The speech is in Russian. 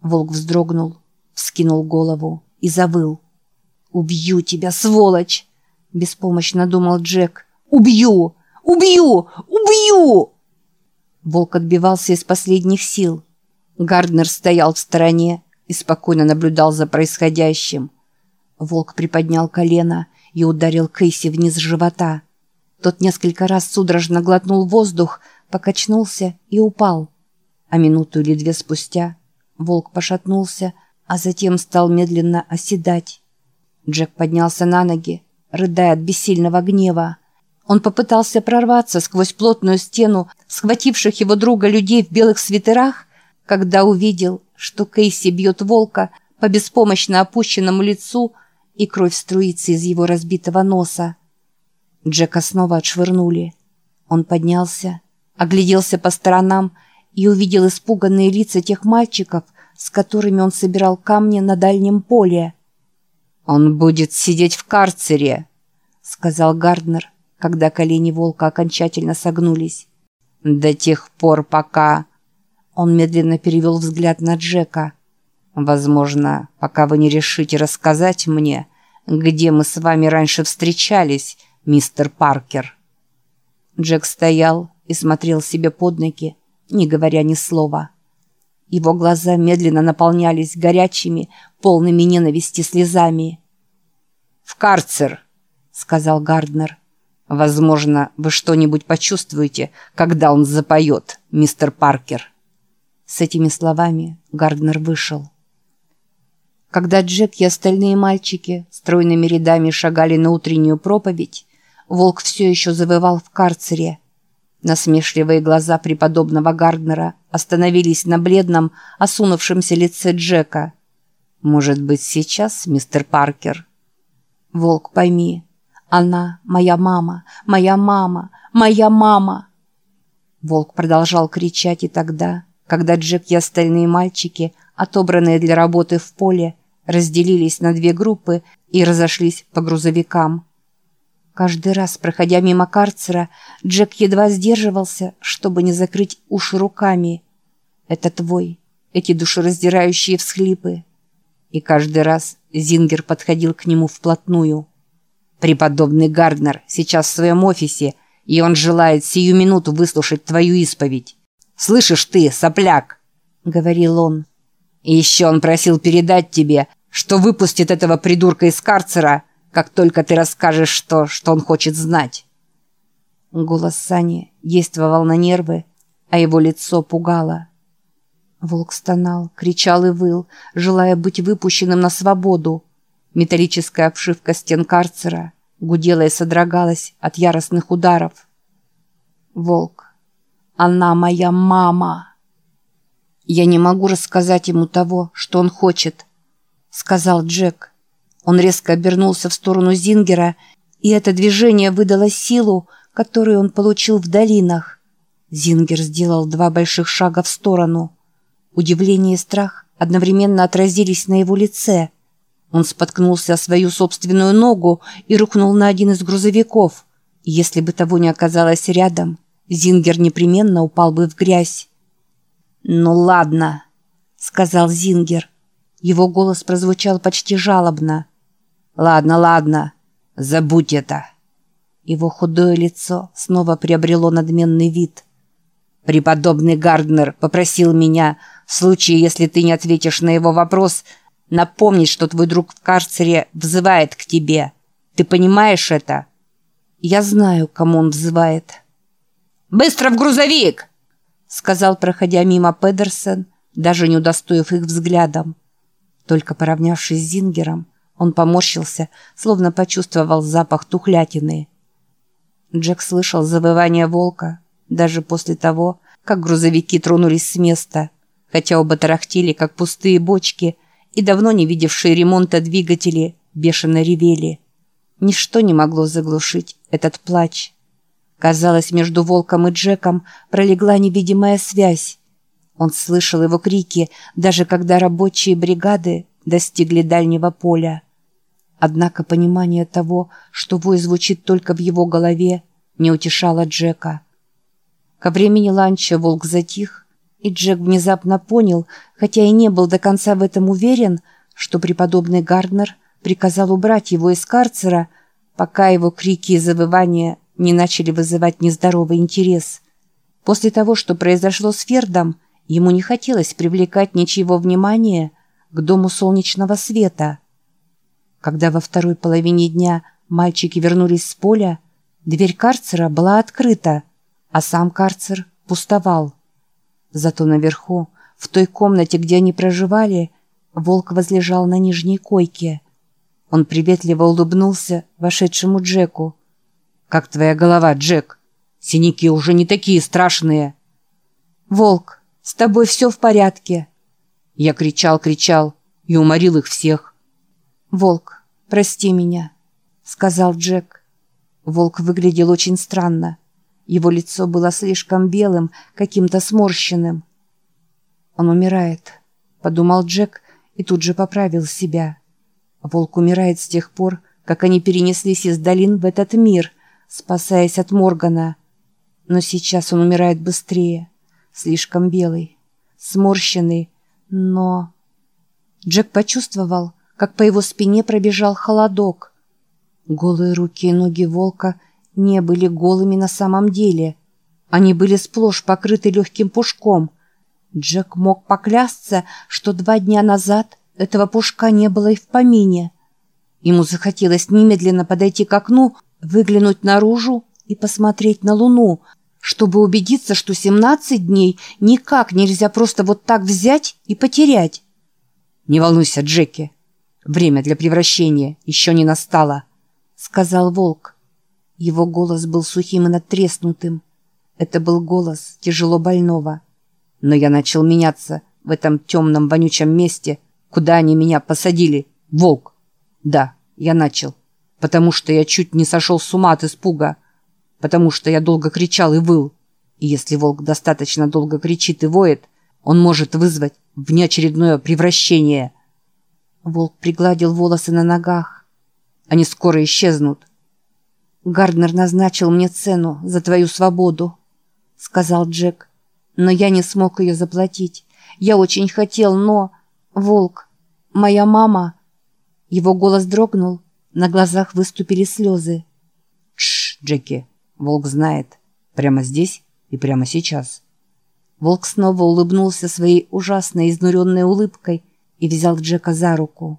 Волк вздрогнул, вскинул голову и завыл. «Убью тебя, сволочь!» — беспомощно думал Джек. «Убью! Убью! Убью!» Волк отбивался из последних сил. Гарднер стоял в стороне и спокойно наблюдал за происходящим. Волк приподнял колено и ударил Кейси вниз живота. Тот несколько раз судорожно глотнул воздух, покачнулся и упал. А минуту или две спустя волк пошатнулся, а затем стал медленно оседать. Джек поднялся на ноги, рыдая от бессильного гнева. Он попытался прорваться сквозь плотную стену схвативших его друга людей в белых свитерах, когда увидел, что Кейси бьет волка по беспомощно опущенному лицу, и кровь струится из его разбитого носа. Джека снова отшвырнули. Он поднялся, огляделся по сторонам и увидел испуганные лица тех мальчиков, с которыми он собирал камни на дальнем поле. «Он будет сидеть в карцере», — сказал Гарднер, когда колени волка окончательно согнулись. «До тех пор, пока...» Он медленно перевел взгляд на Джека. «Возможно, пока вы не решите рассказать мне, где мы с вами раньше встречались, мистер Паркер». Джек стоял и смотрел себе под ноги, не говоря ни слова. Его глаза медленно наполнялись горячими, полными ненависти слезами. «В карцер!» — сказал Гарднер. «Возможно, вы что-нибудь почувствуете, когда он запоет, мистер Паркер». С этими словами Гарднер вышел. Когда Джек и остальные мальчики стройными рядами шагали на утреннюю проповедь, волк все еще завывал в карцере. Насмешливые глаза преподобного Гарднера остановились на бледном, осунувшемся лице Джека. «Может быть, сейчас, мистер Паркер?» «Волк, пойми, она моя мама, моя мама, моя мама!» Волк продолжал кричать и тогда, когда Джек и остальные мальчики, отобранные для работы в поле, разделились на две группы и разошлись по грузовикам. Каждый раз, проходя мимо карцера, Джек едва сдерживался, чтобы не закрыть уши руками. «Это твой, эти душераздирающие всхлипы». И каждый раз Зингер подходил к нему вплотную. «Преподобный Гарднер сейчас в своем офисе, и он желает сию минуту выслушать твою исповедь. Слышишь ты, сопляк?» — говорил он. «И еще он просил передать тебе, что выпустит этого придурка из карцера, как только ты расскажешь то, что он хочет знать». Голос Сани действовал на нервы, а его лицо пугало. Волк стонал, кричал и выл, желая быть выпущенным на свободу. Металлическая обшивка стен карцера гудела и содрогалась от яростных ударов. Волк. Она моя мама. Я не могу рассказать ему того, что он хочет, сказал Джек. Он резко обернулся в сторону Зингера, и это движение выдало силу, которую он получил в долинах. Зингер сделал два больших шага в сторону. Удивление и страх одновременно отразились на его лице. Он споткнулся о свою собственную ногу и рухнул на один из грузовиков. Если бы того не оказалось рядом, Зингер непременно упал бы в грязь. «Ну ладно», — сказал Зингер. Его голос прозвучал почти жалобно. «Ладно, ладно, забудь это». Его худое лицо снова приобрело надменный вид. «Преподобный Гарднер попросил меня, в случае, если ты не ответишь на его вопрос, напомнить, что твой друг в карцере взывает к тебе. Ты понимаешь это?» «Я знаю, кому он взывает». «Быстро в грузовик!» сказал, проходя мимо Педерсон, даже не удостоив их взглядом. Только поравнявшись с Зингером, он поморщился, словно почувствовал запах тухлятины. Джек слышал завывание волка даже после того, как грузовики тронулись с места, хотя оба тарахтели, как пустые бочки, и давно не видевшие ремонта двигатели бешено ревели. Ничто не могло заглушить этот плач. Казалось, между волком и Джеком пролегла невидимая связь. Он слышал его крики, даже когда рабочие бригады достигли дальнего поля. Однако понимание того, что вой звучит только в его голове, не утешало Джека. Ко времени ланча волк затих, И Джек внезапно понял, хотя и не был до конца в этом уверен, что преподобный Гарднер приказал убрать его из карцера, пока его крики и завывания не начали вызывать нездоровый интерес. После того, что произошло с Фердом, ему не хотелось привлекать ничего внимания к дому солнечного света. Когда во второй половине дня мальчики вернулись с поля, дверь карцера была открыта, а сам карцер пустовал. Зато наверху, в той комнате, где они проживали, волк возлежал на нижней койке. Он приветливо улыбнулся вошедшему Джеку. «Как твоя голова, Джек? Синяки уже не такие страшные!» «Волк, с тобой все в порядке?» Я кричал, кричал и уморил их всех. «Волк, прости меня», — сказал Джек. Волк выглядел очень странно. Его лицо было слишком белым, каким-то сморщенным. «Он умирает», — подумал Джек и тут же поправил себя. Волк умирает с тех пор, как они перенеслись из долин в этот мир, спасаясь от Моргана. Но сейчас он умирает быстрее, слишком белый, сморщенный, но... Джек почувствовал, как по его спине пробежал холодок. Голые руки и ноги волка не были голыми на самом деле. Они были сплошь покрыты легким пушком. Джек мог поклясться, что два дня назад этого пушка не было и в помине. Ему захотелось немедленно подойти к окну, выглянуть наружу и посмотреть на луну, чтобы убедиться, что 17 дней никак нельзя просто вот так взять и потерять. «Не волнуйся, Джеки, время для превращения еще не настало», — сказал волк. Его голос был сухим и надтреснутым. Это был голос тяжело больного. Но я начал меняться в этом темном вонючем месте, куда они меня посадили. Волк. Да, я начал. Потому что я чуть не сошел с ума от испуга. Потому что я долго кричал и выл. И если волк достаточно долго кричит и воет, он может вызвать внеочередное превращение. Волк пригладил волосы на ногах. Они скоро исчезнут. «Гарднер назначил мне цену за твою свободу», — сказал Джек. «Но я не смог ее заплатить. Я очень хотел, но... Волк, моя мама...» Его голос дрогнул, на глазах выступили слезы. «Тш, Джеки, волк знает. Прямо здесь и прямо сейчас». Волк снова улыбнулся своей ужасной изнуренной улыбкой и взял Джека за руку.